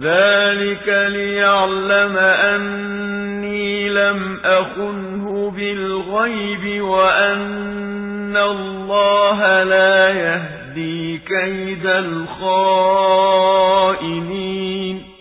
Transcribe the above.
ذلك ليعلم أني لم أخنه بالغيب وأن الله لا يهدي كيد الخائن